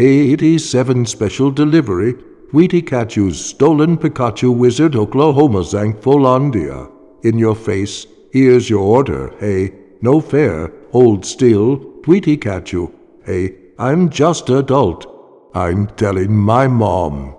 87 special delivery. Tweety Catchew's stolen Pikachu Wizard Oklahoma Xankfolandia. In your face, here's your order, hey. No fair, hold still, Tweety Catchew. Hey, I'm just adult. I'm telling my mom.